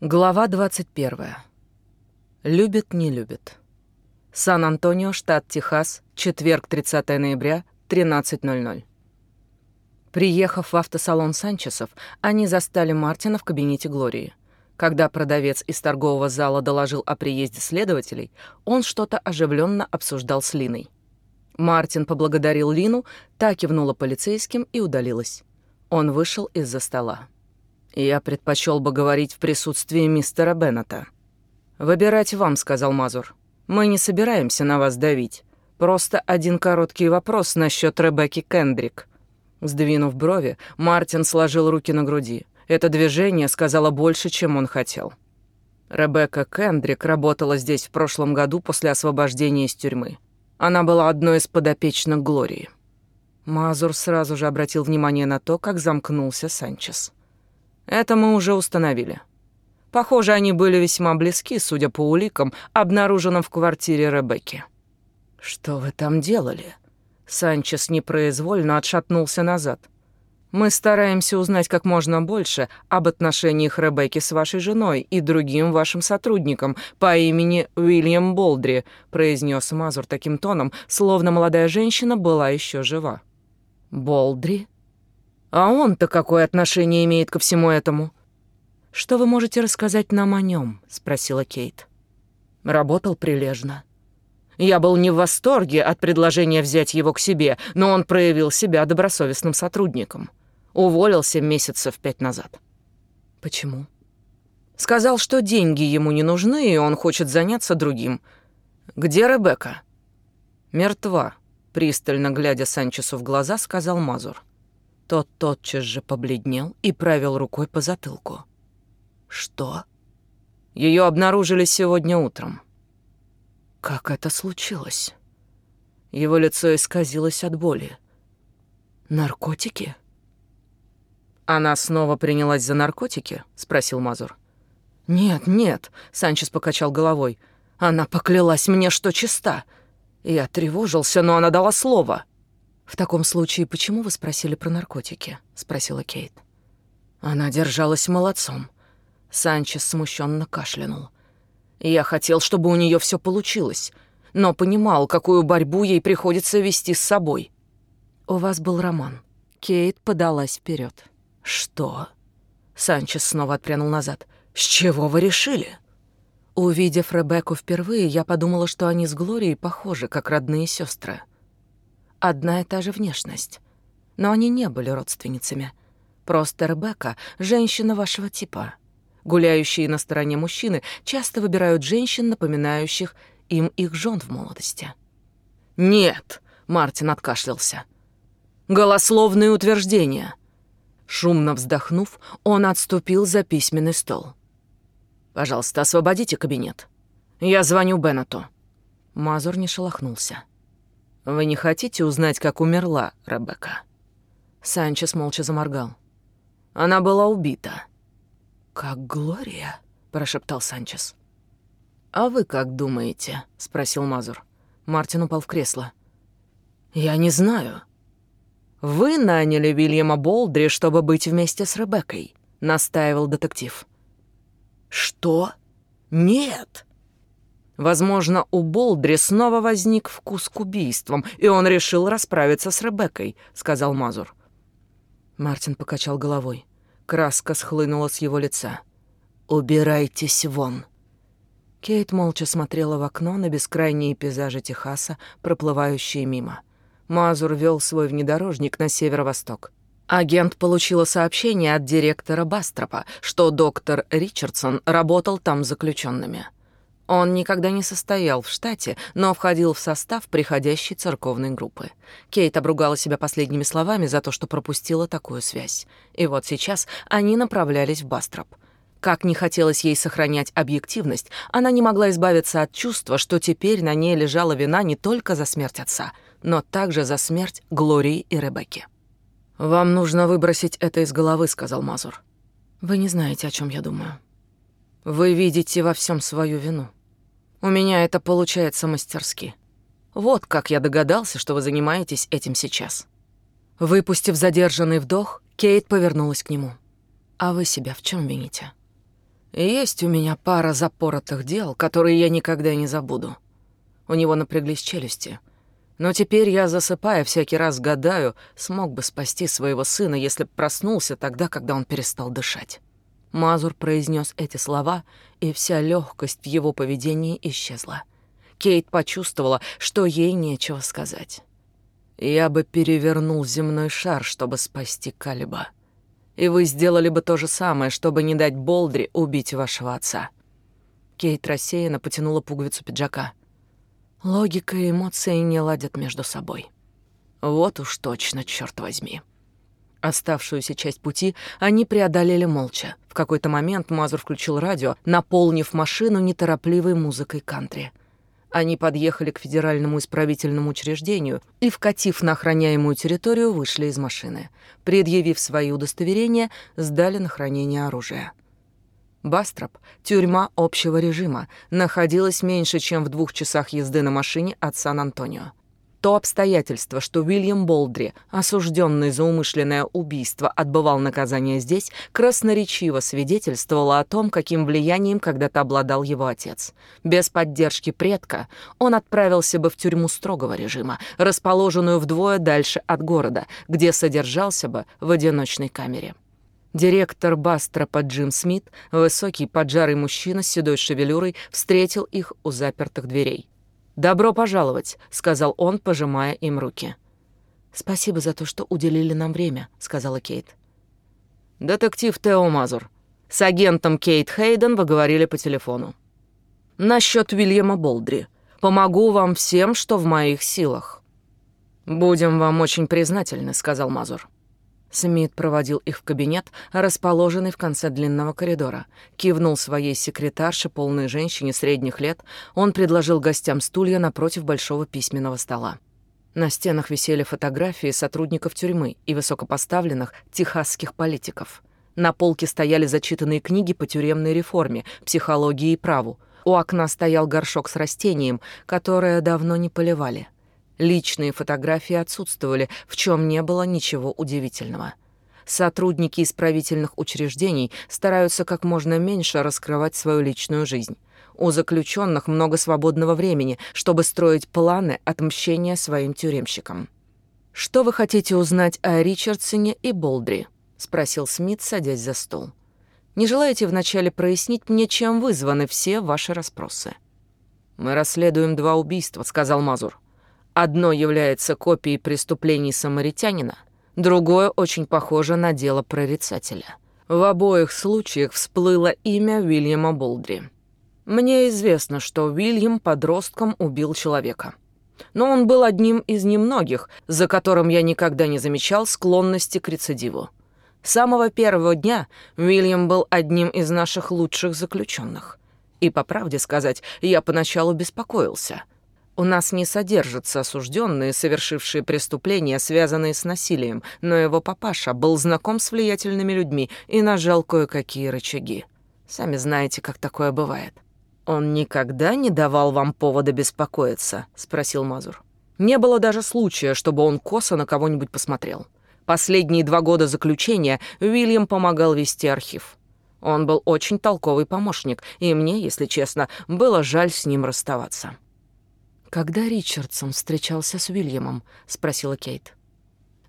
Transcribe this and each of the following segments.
Глава 21. Любит, не любит. Сан-Антонио, штат Техас, четверг, 30 ноября, 13.00. Приехав в автосалон Санчесов, они застали Мартина в кабинете Глории. Когда продавец из торгового зала доложил о приезде следователей, он что-то оживленно обсуждал с Линой. Мартин поблагодарил Лину, та кивнула полицейским и удалилась. Он вышел из-за стола. Я предпочел бы говорить в присутствии мистера Беннета. «Выбирать вам», — сказал Мазур. «Мы не собираемся на вас давить. Просто один короткий вопрос насчет Ребекки Кендрик». Сдвинув брови, Мартин сложил руки на груди. Это движение сказало больше, чем он хотел. Ребекка Кендрик работала здесь в прошлом году после освобождения из тюрьмы. Она была одной из подопечных Глории. Мазур сразу же обратил внимание на то, как замкнулся Санчес. Это мы уже установили. Похоже, они были весьма близки, судя по уликам, обнаруженным в квартире Ребекки. «Что вы там делали?» Санчес непроизвольно отшатнулся назад. «Мы стараемся узнать как можно больше об отношениях Ребекки с вашей женой и другим вашим сотрудником по имени Уильям Болдри», произнес Мазур таким тоном, словно молодая женщина была еще жива. «Болдри?» А он-то какое отношение имеет ко всему этому? Что вы можете рассказать нам о нем? спросила Кейт. Работал прилежно. Я был не в восторге от предложения взять его к себе, но он проявил себя добросовестным сотрудником. Уволился месяцев пять назад. Почему? Сказал, что деньги ему не нужны, и он хочет заняться другим. Где Ребекка? Мертва, пристально глядя Санчесу в глаза, сказал Мазур. Тот тотчас же побледнел и правил рукой по затылку. «Что?» Ее обнаружили сегодня утром. Как это случилось? Его лицо исказилось от боли. Наркотики? Она снова принялась за наркотики? спросил Мазур. Нет, нет, Санчес покачал головой. Она поклялась мне, что чиста. Я тревожился, но она дала слово. «В таком случае, почему вы спросили про наркотики?» — спросила Кейт. Она держалась молодцом. Санчес смущенно кашлянул. «Я хотел, чтобы у нее все получилось, но понимал, какую борьбу ей приходится вести с собой». «У вас был роман». Кейт подалась вперед. «Что?» Санчес снова отпрянул назад. «С чего вы решили?» Увидев Ребекку впервые, я подумала, что они с Глорией похожи, как родные сестры одна и та же внешность. Но они не были родственницами. Просто Ребекка — женщина вашего типа. Гуляющие на стороне мужчины часто выбирают женщин, напоминающих им их жен в молодости. «Нет!» — Мартин откашлялся. «Голословные утверждения!» Шумно вздохнув, он отступил за письменный стол. «Пожалуйста, освободите кабинет. Я звоню Беннету». Мазур не шелохнулся. Вы не хотите узнать, как умерла Ребекка? Санчес молча заморгал. Она была убита. Как Глория, прошептал Санчес. А вы как думаете? спросил Мазур. Мартин упал в кресло. Я не знаю. Вы наняли Вильяма Болдри, чтобы быть вместе с Ребеккой, настаивал детектив. Что? Нет, Возможно, у Болдри снова возник вкус к убийствам, и он решил расправиться с Ребеккой, сказал Мазур. Мартин покачал головой. Краска схлынула с его лица. Убирайтесь вон. Кейт молча смотрела в окно на бескрайние пейзажи Техаса, проплывающие мимо. Мазур вел свой внедорожник на северо-восток. Агент получила сообщение от директора Бастропа, что доктор Ричардсон работал там заключенными. Он никогда не состоял в штате, но входил в состав приходящей церковной группы. Кейт обругала себя последними словами за то, что пропустила такую связь. И вот сейчас они направлялись в Бастроп. Как не хотелось ей сохранять объективность, она не могла избавиться от чувства, что теперь на ней лежала вина не только за смерть отца, но также за смерть Глории и Ребекки. «Вам нужно выбросить это из головы», — сказал Мазур. «Вы не знаете, о чем я думаю. Вы видите во всем свою вину. У меня это получается мастерски. Вот как я догадался, что вы занимаетесь этим сейчас. Выпустив задержанный вдох, Кейт повернулась к нему. А вы себя в чем вините? Есть у меня пара запоротых дел, которые я никогда не забуду. У него напряглись челюсти. Но теперь я, засыпая, всякий раз гадаю, смог бы спасти своего сына, если б проснулся тогда, когда он перестал дышать. Мазур произнес эти слова, и вся легкость в его поведении исчезла. Кейт почувствовала, что ей нечего сказать. «Я бы перевернул земной шар, чтобы спасти Калиба. И вы сделали бы то же самое, чтобы не дать Болдри убить вашего отца». Кейт рассеянно потянула пуговицу пиджака. Логика и эмоции не ладят между собой. Вот уж точно, черт возьми. Оставшуюся часть пути они преодолели молча. В какой-то момент Мазур включил радио, наполнив машину неторопливой музыкой кантри. Они подъехали к федеральному исправительному учреждению и, вкатив на охраняемую территорию, вышли из машины. Предъявив свои удостоверения, сдали на хранение оружия. Бастроп, тюрьма общего режима, находилась меньше, чем в двух часах езды на машине от Сан-Антонио. То обстоятельство, что Уильям Болдри, осужденный за умышленное убийство, отбывал наказание здесь, красноречиво свидетельствовало о том, каким влиянием когда-то обладал его отец. Без поддержки предка он отправился бы в тюрьму строгого режима, расположенную вдвое дальше от города, где содержался бы в одиночной камере. Директор Бастропа Джим Смит, высокий поджарый мужчина с седой шевелюрой, встретил их у запертых дверей. «Добро пожаловать», — сказал он, пожимая им руки. «Спасибо за то, что уделили нам время», — сказала Кейт. «Детектив Тео Мазур. С агентом Кейт Хейден вы говорили по телефону. Насчет Вильяма Болдри. Помогу вам всем, что в моих силах». «Будем вам очень признательны», — сказал Мазур. Смит проводил их в кабинет, расположенный в конце длинного коридора. Кивнул своей секретарше, полной женщине средних лет. Он предложил гостям стулья напротив большого письменного стола. На стенах висели фотографии сотрудников тюрьмы и высокопоставленных техасских политиков. На полке стояли зачитанные книги по тюремной реформе, психологии и праву. У окна стоял горшок с растением, которое давно не поливали. Личные фотографии отсутствовали, в чем не было ничего удивительного. Сотрудники исправительных учреждений стараются как можно меньше раскрывать свою личную жизнь. У заключенных много свободного времени, чтобы строить планы отмщения своим тюремщикам. «Что вы хотите узнать о Ричардсоне и Болдри?» — спросил Смит, садясь за стол. «Не желаете вначале прояснить мне, чем вызваны все ваши расспросы?» «Мы расследуем два убийства», — сказал Мазур. Одно является копией преступлений самаритянина, другое очень похоже на дело прорицателя. В обоих случаях всплыло имя Уильяма Болдри. Мне известно, что Уильям подростком убил человека. Но он был одним из немногих, за которым я никогда не замечал склонности к рецидиву. С самого первого дня Уильям был одним из наших лучших заключенных. И, по правде сказать, я поначалу беспокоился — у нас не содержатся осужденные, совершившие преступления, связанные с насилием, но его папаша был знаком с влиятельными людьми и нажал кое-какие рычаги. Сами знаете, как такое бывает. «Он никогда не давал вам повода беспокоиться?» — спросил Мазур. «Не было даже случая, чтобы он косо на кого-нибудь посмотрел. Последние два года заключения Уильям помогал вести архив. Он был очень толковый помощник, и мне, если честно, было жаль с ним расставаться». «Когда Ричардсон встречался с Уильямом?» — спросила Кейт.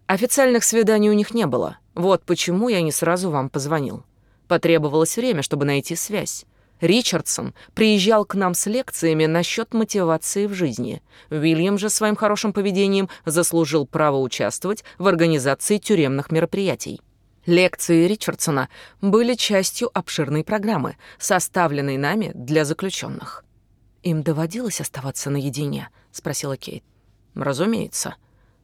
«Официальных свиданий у них не было. Вот почему я не сразу вам позвонил. Потребовалось время, чтобы найти связь. Ричардсон приезжал к нам с лекциями насчет мотивации в жизни. Уильям же своим хорошим поведением заслужил право участвовать в организации тюремных мероприятий. Лекции Ричардсона были частью обширной программы, составленной нами для заключенных. «Им доводилось оставаться наедине?» — спросила Кейт. «Разумеется.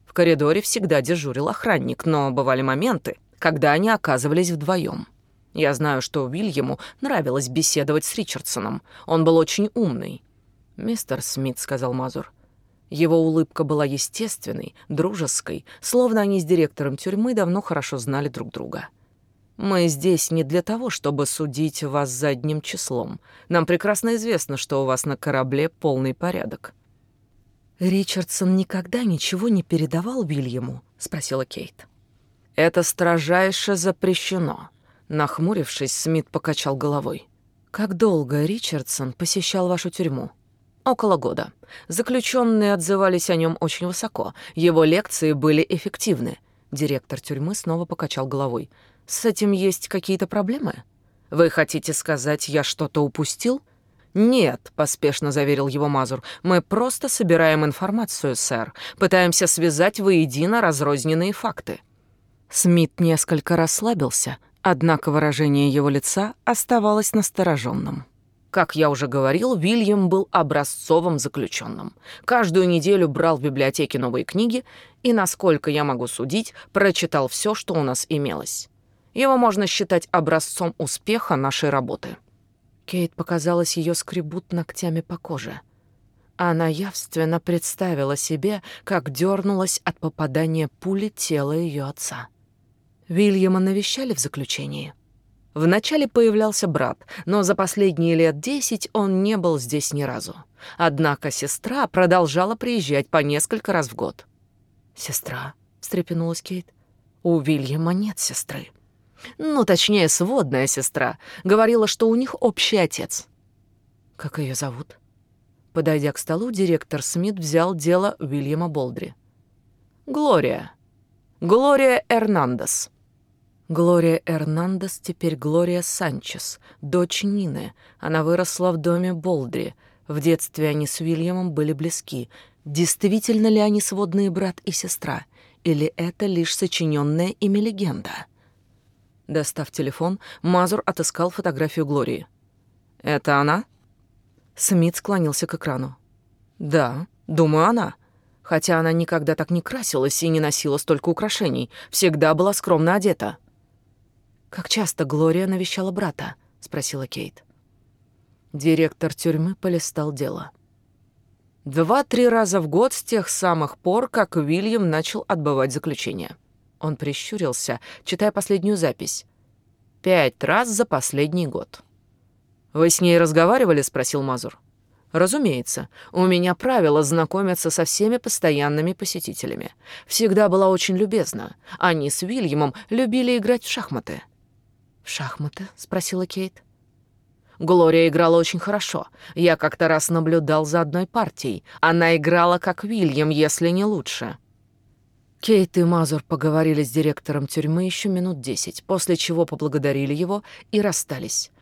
В коридоре всегда дежурил охранник, но бывали моменты, когда они оказывались вдвоем. Я знаю, что Уильяму нравилось беседовать с Ричардсоном. Он был очень умный». «Мистер Смит», — сказал Мазур. Его улыбка была естественной, дружеской, словно они с директором тюрьмы давно хорошо знали друг друга. Мы здесь не для того, чтобы судить вас задним числом. Нам прекрасно известно, что у вас на корабле полный порядок». «Ричардсон никогда ничего не передавал Вильяму?» — спросила Кейт. «Это строжайше запрещено». Нахмурившись, Смит покачал головой. Как долго Ричардсон посещал вашу тюрьму? Около года. Заключенные отзывались о нем очень высоко. Его лекции были эффективны. Директор тюрьмы снова покачал головой. С этим есть какие-то проблемы? Вы хотите сказать, я что-то упустил? «Нет», — поспешно заверил его Мазур, — «мы просто собираем информацию, сэр. Пытаемся связать воедино разрозненные факты». Смит несколько расслабился, однако выражение его лица оставалось настороженным. Как я уже говорил, Вильям был образцовым заключенным. Каждую неделю брал в библиотеке новые книги и, насколько я могу судить, прочитал все, что у нас имелось. Его можно считать образцом успеха нашей работы. Кейт показалось, ее скребут ногтями по коже. Она явственно представила себе, как дернулась от попадания пули тело ее отца. Вильяма навещали в заключении. Вначале появлялся брат, но за последние лет десять он не был здесь ни разу. Однако сестра продолжала приезжать по несколько раз в год. «Сестра?» — встрепенулась Кейт. «У Вильяма нет сестры» ну, точнее, сводная сестра, говорила, что у них общий отец. Как ее зовут? Подойдя к столу, директор Смит взял дело Уильяма Болдри. Глория. Глория Эрнандес. Глория Эрнандес теперь Глория Санчес, дочь Нины. Она выросла в доме Болдри. В детстве они с Уильямом были близки. Действительно ли они сводные брат и сестра? Или это лишь сочиненная ими легенда? Достав телефон, Мазур отыскал фотографию Глории. «Это она?» Смит склонился к экрану. «Да, думаю, она. Хотя она никогда так не красилась и не носила столько украшений, всегда была скромно одета». «Как часто Глория навещала брата?» — спросила Кейт. Директор тюрьмы полистал дело. Два-три раза в год с тех самых пор, как Уильям начал отбывать заключение. Он прищурился, читая последнюю запись. «Пять раз за последний год». «Вы с ней разговаривали?» — спросил Мазур. «Разумеется. У меня правило знакомиться со всеми постоянными посетителями. Всегда была очень любезна. Они с Вильямом любили играть в шахматы». «В шахматы?» — спросила Кейт. Глория играла очень хорошо. Я как-то раз наблюдал за одной партией. Она играла как Вильям, если не лучше. Кейт и Мазур поговорили с директором тюрьмы еще минут десять, после чего поблагодарили его и расстались.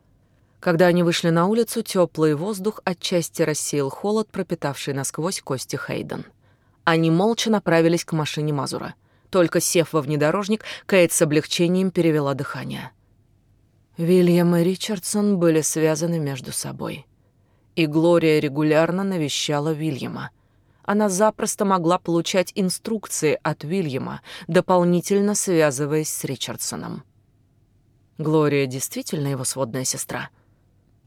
Когда они вышли на улицу, теплый воздух отчасти рассеял холод, пропитавший насквозь кости Хейден. Они молча направились к машине Мазура. Только сев во внедорожник, Кейт с облегчением перевела дыхание. Вильям и Ричардсон были связаны между собой. И Глория регулярно навещала Вильяма — она запросто могла получать инструкции от Вильяма, дополнительно связываясь с Ричардсоном. Глория действительно его сводная сестра.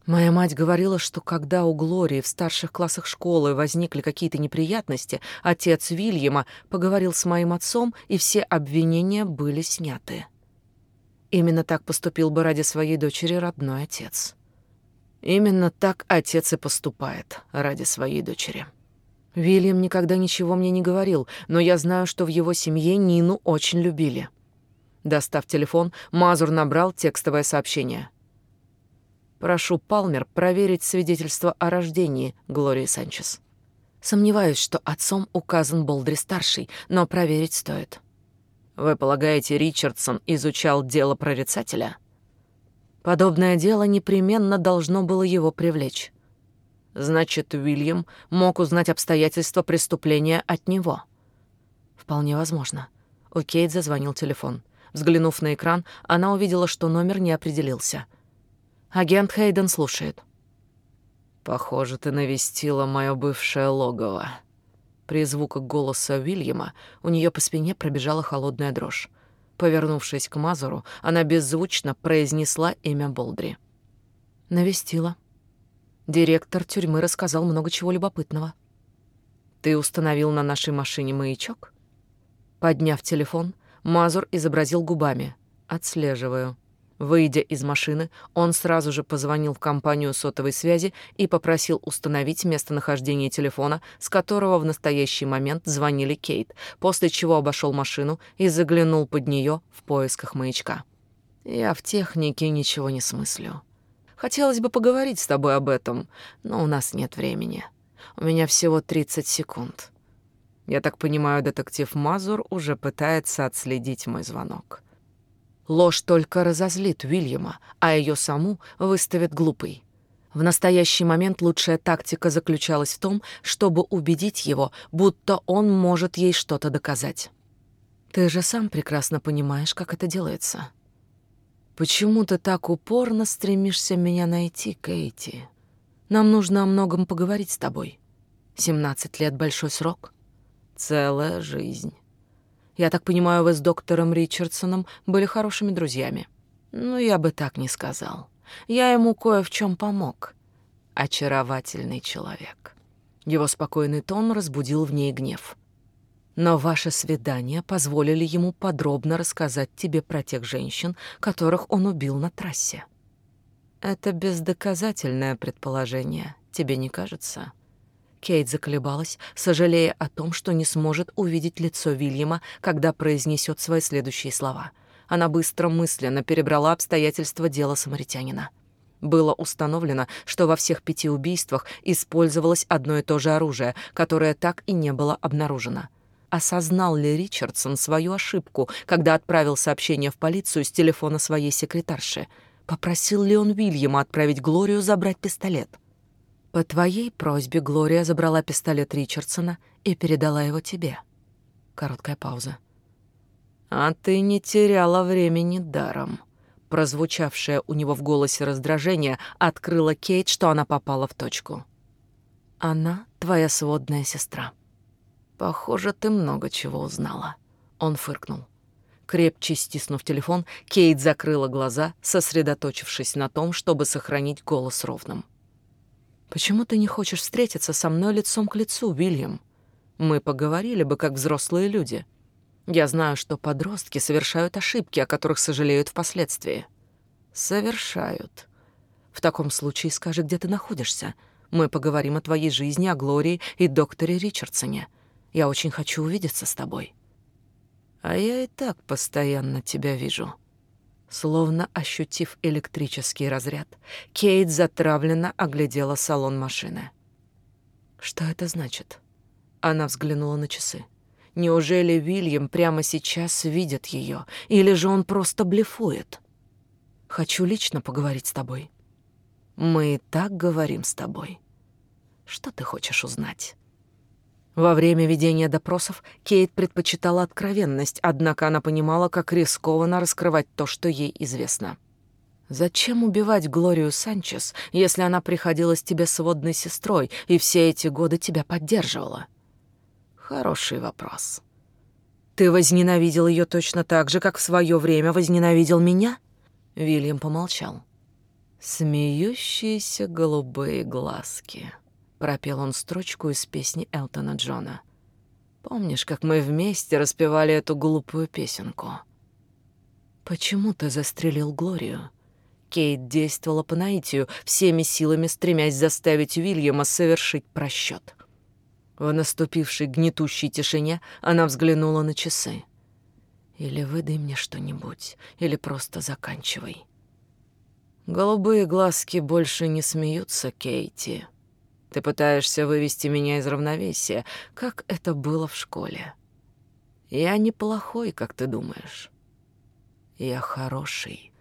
Моя мать говорила, что когда у Глории в старших классах школы возникли какие-то неприятности, отец Вильяма поговорил с моим отцом, и все обвинения были сняты. Именно так поступил бы ради своей дочери родной отец. Именно так отец и поступает ради своей дочери. Вильям никогда ничего мне не говорил, но я знаю, что в его семье Нину очень любили. Достав телефон, Мазур набрал текстовое сообщение. «Прошу Палмер проверить свидетельство о рождении Глории Санчес. Сомневаюсь, что отцом указан Болдри-старший, но проверить стоит». «Вы полагаете, Ричардсон изучал дело прорицателя?» «Подобное дело непременно должно было его привлечь». Значит, Уильям мог узнать обстоятельства преступления от него. Вполне возможно. У Кейт зазвонил телефон. Взглянув на экран, она увидела, что номер не определился. Агент Хейден слушает. «Похоже, ты навестила мое бывшее логово». При звуках голоса Уильяма у нее по спине пробежала холодная дрожь. Повернувшись к Мазуру, она беззвучно произнесла имя Болдри. «Навестила», Директор тюрьмы рассказал много чего любопытного. Ты установил на нашей машине маячок? Подняв телефон, Мазур изобразил губами. Отслеживаю. Выйдя из машины, он сразу же позвонил в компанию сотовой связи и попросил установить местонахождение телефона, с которого в настоящий момент звонили Кейт, после чего обошел машину и заглянул под нее в поисках маячка. Я в технике ничего не смыслю. Хотелось бы поговорить с тобой об этом, но у нас нет времени. У меня всего 30 секунд. Я так понимаю, детектив Мазур уже пытается отследить мой звонок. Ложь только разозлит Уильяма, а ее саму выставит глупой. В настоящий момент лучшая тактика заключалась в том, чтобы убедить его, будто он может ей что-то доказать. Ты же сам прекрасно понимаешь, как это делается. Почему ты так упорно стремишься меня найти, Кейти? Нам нужно о многом поговорить с тобой. 17 лет — большой срок. Целая жизнь. Я так понимаю, вы с доктором Ричардсоном были хорошими друзьями. Ну, я бы так не сказал. Я ему кое в чем помог. Очаровательный человек. Его спокойный тон разбудил в ней гнев. Но ваши свидания позволили ему подробно рассказать тебе про тех женщин, которых он убил на трассе. Это бездоказательное предположение, тебе не кажется? Кейт заколебалась, сожалея о том, что не сможет увидеть лицо Вильяма, когда произнесет свои следующие слова. Она быстро мысленно перебрала обстоятельства дела самаритянина. Было установлено, что во всех пяти убийствах использовалось одно и то же оружие, которое так и не было обнаружено — Осознал ли Ричардсон свою ошибку, когда отправил сообщение в полицию с телефона своей секретарши? Попросил ли он Вильяма отправить Глорию забрать пистолет? По твоей просьбе Глория забрала пистолет Ричардсона и передала его тебе. Короткая пауза. А ты не теряла времени даром. Прозвучавшее у него в голосе раздражение открыло Кейт, что она попала в точку. Она твоя сводная сестра. «Похоже, ты много чего узнала». Он фыркнул. Крепче стиснув телефон, Кейт закрыла глаза, сосредоточившись на том, чтобы сохранить голос ровным. «Почему ты не хочешь встретиться со мной лицом к лицу, Уильям? Мы поговорили бы, как взрослые люди. Я знаю, что подростки совершают ошибки, о которых сожалеют впоследствии». «Совершают. В таком случае скажи, где ты находишься. Мы поговорим о твоей жизни, о Глории и докторе Ричардсоне. Я очень хочу увидеться с тобой. А я и так постоянно тебя вижу. Словно ощутив электрический разряд, Кейт затравленно оглядела салон машины. Что это значит? Она взглянула на часы. Неужели Вильям прямо сейчас видит ее, или же он просто блефует? Хочу лично поговорить с тобой. Мы и так говорим с тобой. Что ты хочешь узнать? Во время ведения допросов Кейт предпочитала откровенность, однако она понимала, как рискованно раскрывать то, что ей известно. «Зачем убивать Глорию Санчес, если она приходилась тебе сводной сестрой и все эти годы тебя поддерживала?» «Хороший вопрос. Ты возненавидел ее точно так же, как в свое время возненавидел меня?» Вильям помолчал. «Смеющиеся голубые глазки». Пропел он строчку из песни Элтона Джона. Помнишь, как мы вместе распевали эту глупую песенку? Почему ты застрелил Глорию? Кейт действовала по наитию, всеми силами стремясь заставить Уильяма совершить просчет. В наступившей гнетущей тишине она взглянула на часы. «Или выдай мне что-нибудь, или просто заканчивай». Голубые глазки больше не смеются, Кейти. Ты пытаешься вывести меня из равновесия, как это было в школе. Я неплохой, как ты думаешь. Я хороший.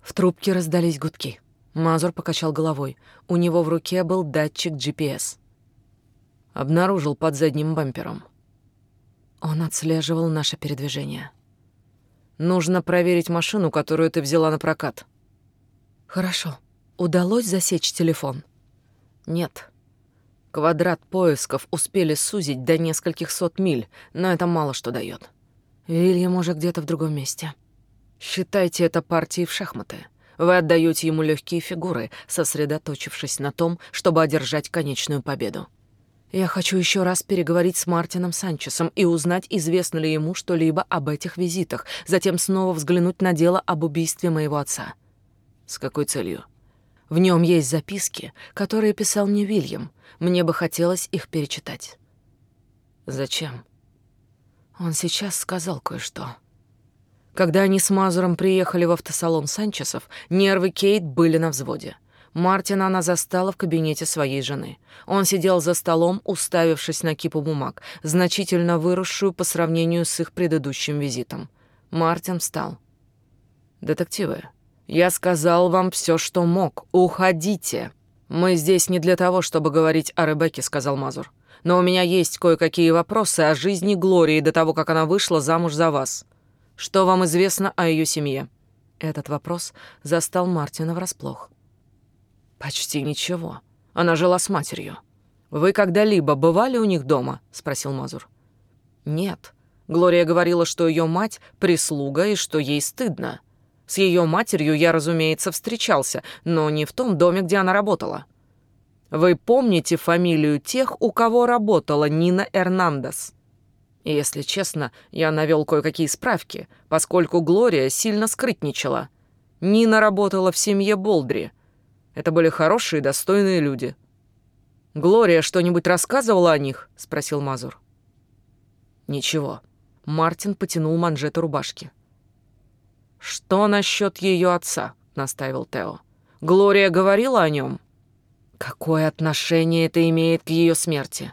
В трубке раздались гудки. Мазур покачал головой. У него в руке был датчик GPS. Обнаружил под задним бампером. Он отслеживал наше передвижение. Нужно проверить машину, которую ты взяла на прокат. Хорошо. Удалось засечь телефон? Нет. Квадрат поисков успели сузить до нескольких сот миль, но это мало что дает. Вильям уже где-то в другом месте. Считайте это партией в шахматы. Вы отдаете ему легкие фигуры, сосредоточившись на том, чтобы одержать конечную победу. Я хочу еще раз переговорить с Мартином Санчесом и узнать, известно ли ему что-либо об этих визитах, затем снова взглянуть на дело об убийстве моего отца. С какой целью? В нем есть записки, которые писал мне Вильям. Мне бы хотелось их перечитать. Зачем? Он сейчас сказал кое-что. Когда они с Мазуром приехали в автосалон Санчесов, нервы Кейт были на взводе. Мартина она застала в кабинете своей жены. Он сидел за столом, уставившись на кипу бумаг, значительно выросшую по сравнению с их предыдущим визитом. Мартин встал. «Детективы, я сказал вам все, что мог. Уходите!» «Мы здесь не для того, чтобы говорить о Ребекке», — сказал Мазур. «Но у меня есть кое-какие вопросы о жизни Глории до того, как она вышла замуж за вас. Что вам известно о ее семье?» Этот вопрос застал Мартина врасплох. «Почти ничего. Она жила с матерью. Вы когда-либо бывали у них дома?» — спросил Мазур. «Нет. Глория говорила, что ее мать — прислуга и что ей стыдно. С ее матерью я, разумеется, встречался, но не в том доме, где она работала. Вы помните фамилию тех, у кого работала Нина Эрнандес? Если честно, я навел кое-какие справки, поскольку Глория сильно скрытничала. Нина работала в семье Болдри. Это были хорошие достойные люди. «Глория что-нибудь рассказывала о них?» — спросил Мазур. «Ничего». Мартин потянул манжету рубашки. «Что насчет ее отца?» — настаивал Тео. «Глория говорила о нем?» «Какое отношение это имеет к ее смерти?»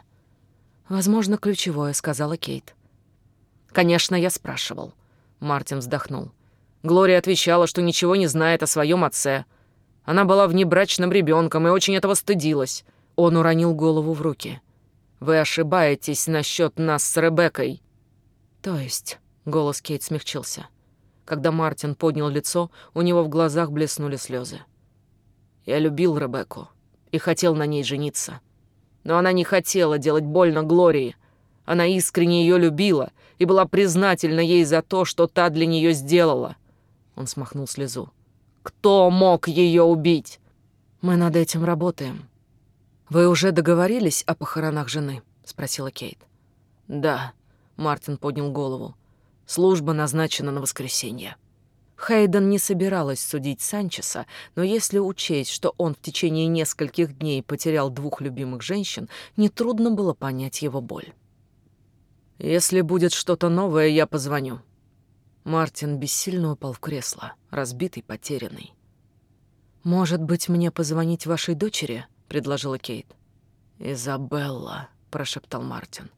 «Возможно, ключевое», — сказала Кейт. «Конечно, я спрашивал». Мартин вздохнул. Глория отвечала, что ничего не знает о своем отце. Она была внебрачным ребенком и очень этого стыдилась. Он уронил голову в руки. «Вы ошибаетесь насчет нас с Ребеккой». «То есть?» — голос Кейт смягчился. Когда Мартин поднял лицо, у него в глазах блеснули слезы. «Я любил Ребекку и хотел на ней жениться. Но она не хотела делать больно Глории. Она искренне ее любила и была признательна ей за то, что та для нее сделала». Он смахнул слезу. «Кто мог ее убить?» «Мы над этим работаем». «Вы уже договорились о похоронах жены?» — спросила Кейт. «Да», — Мартин поднял голову. Служба назначена на воскресенье. Хейден не собиралась судить Санчеса, но если учесть, что он в течение нескольких дней потерял двух любимых женщин, нетрудно было понять его боль. «Если будет что-то новое, я позвоню». Мартин бессильно упал в кресло, разбитый, потерянный. «Может быть, мне позвонить вашей дочери?» — предложила Кейт. «Изабелла», — прошептал Мартин.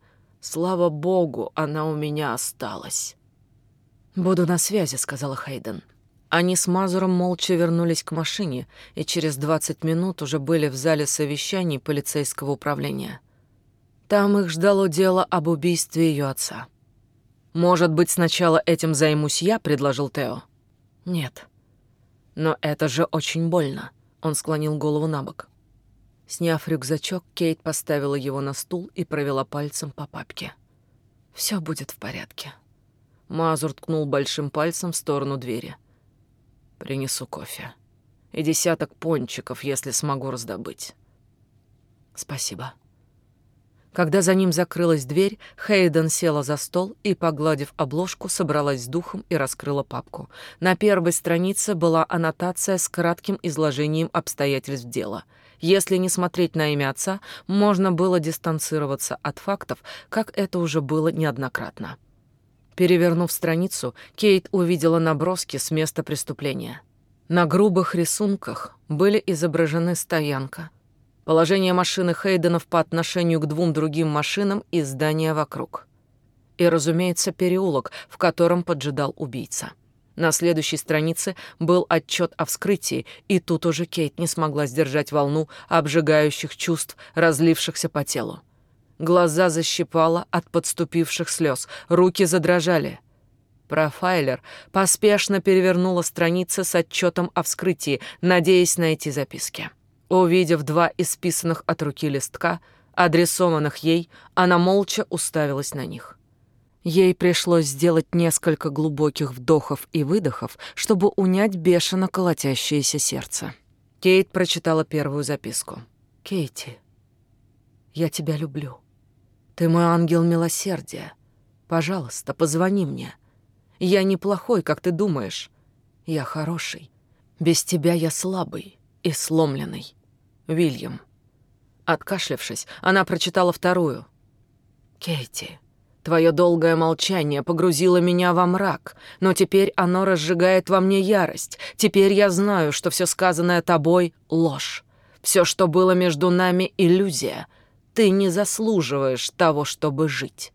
«Слава богу, она у меня осталась». «Буду на связи», — сказала Хейден. Они с Мазуром молча вернулись к машине и через 20 минут уже были в зале совещаний полицейского управления. Там их ждало дело об убийстве ее отца. «Может быть, сначала этим займусь я?» — предложил Тео. «Нет». «Но это же очень больно», — он склонил голову на бок. Сняв рюкзачок, Кейт поставила его на стул и провела пальцем по папке. «Все будет в порядке». Мазур ткнул большим пальцем в сторону двери. «Принесу кофе. И десяток пончиков, если смогу раздобыть». «Спасибо». Когда за ним закрылась дверь, Хейден села за стол и, погладив обложку, собралась с духом и раскрыла папку. На первой странице была аннотация с кратким изложением обстоятельств дела. Если не смотреть на имя отца, можно было дистанцироваться от фактов, как это уже было неоднократно. Перевернув страницу, Кейт увидела наброски с места преступления. На грубых рисунках были изображены стоянка, положение машины Хейденов по отношению к двум другим машинам и здания вокруг. И, разумеется, переулок, в котором поджидал убийца. На следующей странице был отчет о вскрытии, и тут уже Кейт не смогла сдержать волну обжигающих чувств, разлившихся по телу. Глаза защипало от подступивших слез, руки задрожали. Профайлер поспешно перевернула страницы с отчетом о вскрытии, надеясь найти записки. Увидев два исписанных от руки листка, адресованных ей, она молча уставилась на них. Ей пришлось сделать несколько глубоких вдохов и выдохов, чтобы унять бешено колотящееся сердце. Кейт прочитала первую записку. «Кейти, я тебя люблю. Ты мой ангел милосердия. Пожалуйста, позвони мне. Я неплохой, как ты думаешь. Я хороший. Без тебя я слабый и сломленный. Вильям. Откашлявшись, она прочитала вторую. Кейти, Твое долгое молчание погрузило меня во мрак, но теперь оно разжигает во мне ярость. Теперь я знаю, что все сказанное тобой — ложь. Все, что было между нами — иллюзия. Ты не заслуживаешь того, чтобы жить.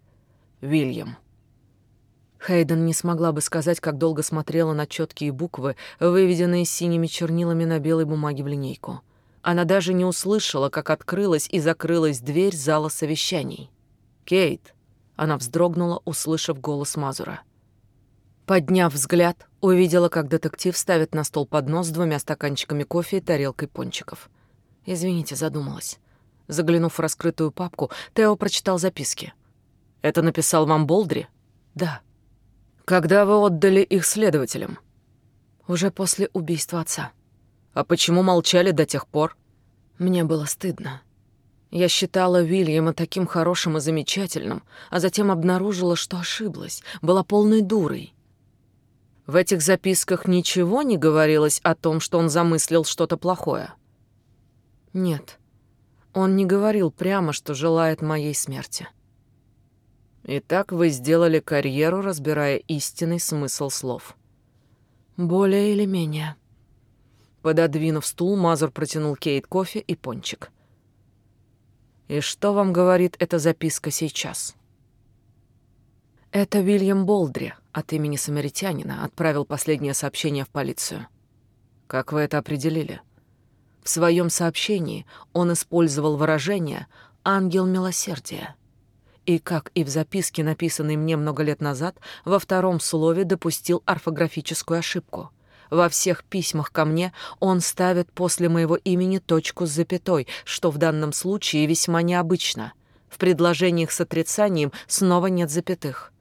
Вильям. Хейден не смогла бы сказать, как долго смотрела на четкие буквы, выведенные синими чернилами на белой бумаге в линейку. Она даже не услышала, как открылась и закрылась дверь зала совещаний. «Кейт!» Она вздрогнула, услышав голос Мазура. Подняв взгляд, увидела, как детектив ставит на стол поднос с двумя стаканчиками кофе и тарелкой пончиков. «Извините, задумалась». Заглянув в раскрытую папку, Тео прочитал записки. «Это написал вам Болдри?» «Да». «Когда вы отдали их следователям?» «Уже после убийства отца». «А почему молчали до тех пор?» «Мне было стыдно. Я считала Вильяма таким хорошим и замечательным, а затем обнаружила, что ошиблась, была полной дурой. В этих записках ничего не говорилось о том, что он замыслил что-то плохое. Нет, он не говорил прямо, что желает моей смерти. Итак, вы сделали карьеру, разбирая истинный смысл слов. Более или менее. Пододвинув стул, Мазур протянул Кейт кофе и пончик. И что вам говорит эта записка сейчас? Это Вильям Болдри от имени самаритянина отправил последнее сообщение в полицию. Как вы это определили? В своем сообщении он использовал выражение «ангел милосердия». И, как и в записке, написанной мне много лет назад, во втором слове допустил орфографическую ошибку — во всех письмах ко мне он ставит после моего имени точку с запятой, что в данном случае весьма необычно. В предложениях с отрицанием снова нет запятых.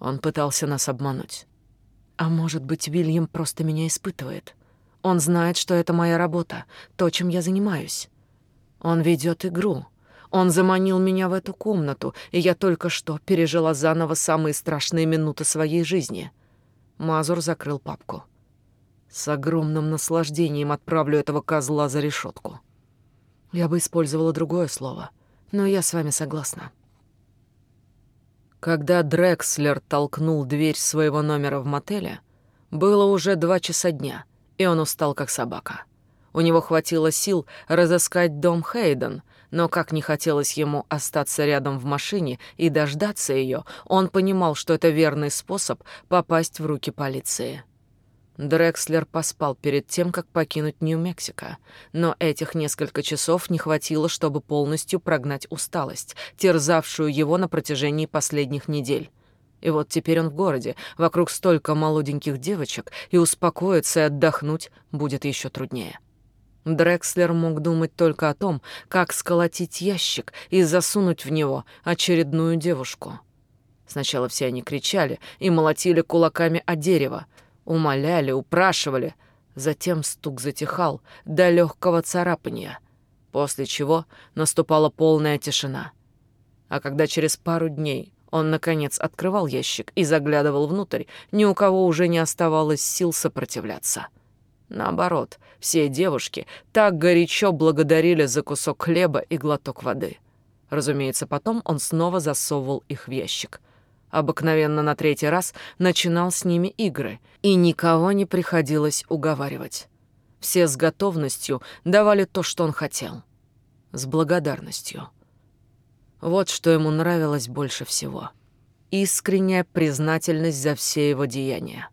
Он пытался нас обмануть. А может быть, Вильям просто меня испытывает. Он знает, что это моя работа, то, чем я занимаюсь. Он ведет игру. Он заманил меня в эту комнату, и я только что пережила заново самые страшные минуты своей жизни. Мазур закрыл папку. С огромным наслаждением отправлю этого козла за решетку. Я бы использовала другое слово, но я с вами согласна. Когда Дрекслер толкнул дверь своего номера в мотеле, было уже два часа дня, и он устал как собака. У него хватило сил разыскать дом Хейден, но как не хотелось ему остаться рядом в машине и дождаться ее, он понимал, что это верный способ попасть в руки полиции. Дрекслер поспал перед тем, как покинуть Нью-Мексико, но этих несколько часов не хватило, чтобы полностью прогнать усталость, терзавшую его на протяжении последних недель. И вот теперь он в городе, вокруг столько молоденьких девочек, и успокоиться и отдохнуть будет еще труднее. Дрекслер мог думать только о том, как сколотить ящик и засунуть в него очередную девушку. Сначала все они кричали и молотили кулаками о дерево, Умоляли, упрашивали. Затем стук затихал до легкого царапания, после чего наступала полная тишина. А когда через пару дней он, наконец, открывал ящик и заглядывал внутрь, ни у кого уже не оставалось сил сопротивляться. Наоборот, все девушки так горячо благодарили за кусок хлеба и глоток воды. Разумеется, потом он снова засовывал их в ящик обыкновенно на третий раз начинал с ними игры, и никого не приходилось уговаривать. Все с готовностью давали то, что он хотел. С благодарностью. Вот что ему нравилось больше всего. Искренняя признательность за все его деяния.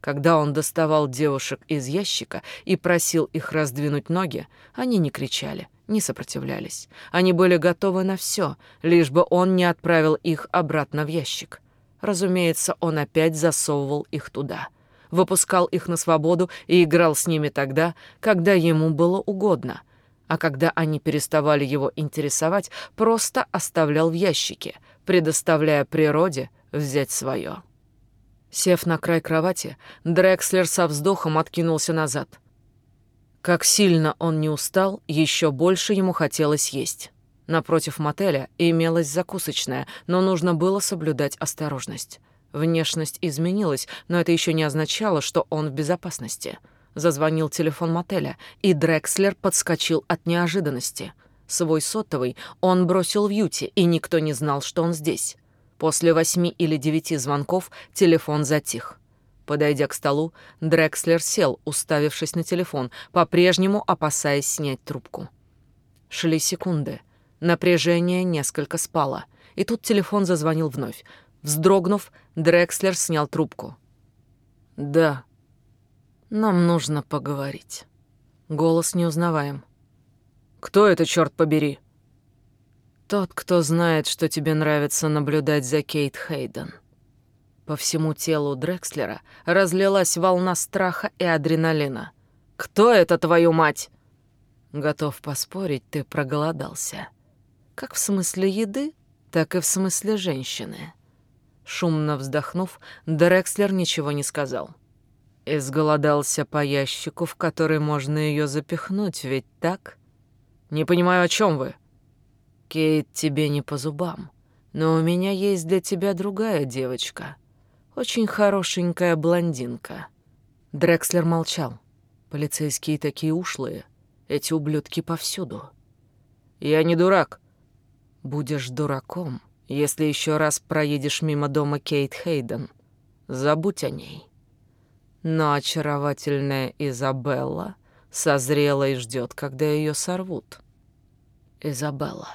Когда он доставал девушек из ящика и просил их раздвинуть ноги, они не кричали, не сопротивлялись. Они были готовы на все, лишь бы он не отправил их обратно в ящик. Разумеется, он опять засовывал их туда. Выпускал их на свободу и играл с ними тогда, когда ему было угодно. А когда они переставали его интересовать, просто оставлял в ящике, предоставляя природе взять свое. Сев на край кровати, Дрекслер со вздохом откинулся назад — как сильно он не устал, еще больше ему хотелось есть. Напротив мотеля имелась закусочная, но нужно было соблюдать осторожность. Внешность изменилась, но это еще не означало, что он в безопасности. Зазвонил телефон мотеля, и Дрекслер подскочил от неожиданности. Свой сотовый он бросил в юте, и никто не знал, что он здесь. После восьми или девяти звонков телефон затих. Подойдя к столу, Дрекслер сел, уставившись на телефон, по-прежнему опасаясь снять трубку. Шли секунды. Напряжение несколько спало. И тут телефон зазвонил вновь. Вздрогнув, Дрекслер снял трубку. «Да, нам нужно поговорить». Голос неузнаваем. «Кто это, черт побери?» «Тот, кто знает, что тебе нравится наблюдать за Кейт Хейден». По всему телу Дрекслера разлилась волна страха и адреналина. «Кто это, твою мать?» Готов поспорить, ты проголодался. Как в смысле еды, так и в смысле женщины. Шумно вздохнув, Дрекслер ничего не сказал. Изголодался по ящику, в который можно ее запихнуть, ведь так? Не понимаю, о чем вы. Кейт тебе не по зубам, но у меня есть для тебя другая девочка. Очень хорошенькая блондинка. Дрекслер молчал. Полицейские такие ушлые. Эти ублюдки повсюду. Я не дурак. Будешь дураком, если еще раз проедешь мимо дома Кейт Хейден. Забудь о ней. Но очаровательная Изабелла созрела и ждет, когда ее сорвут. Изабелла.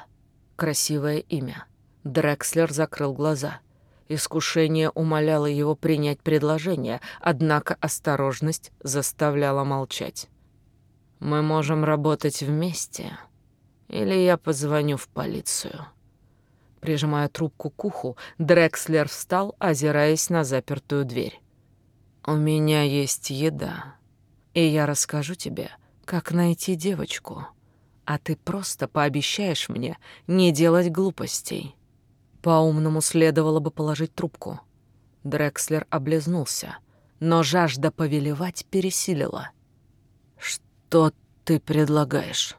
Красивое имя. Дрекслер закрыл глаза. Искушение умоляло его принять предложение, однако осторожность заставляла молчать. «Мы можем работать вместе, или я позвоню в полицию». Прижимая трубку к уху, Дрекслер встал, озираясь на запертую дверь. «У меня есть еда, и я расскажу тебе, как найти девочку, а ты просто пообещаешь мне не делать глупостей». По-умному следовало бы положить трубку. Дрекслер облизнулся, но жажда повелевать пересилила. «Что ты предлагаешь?»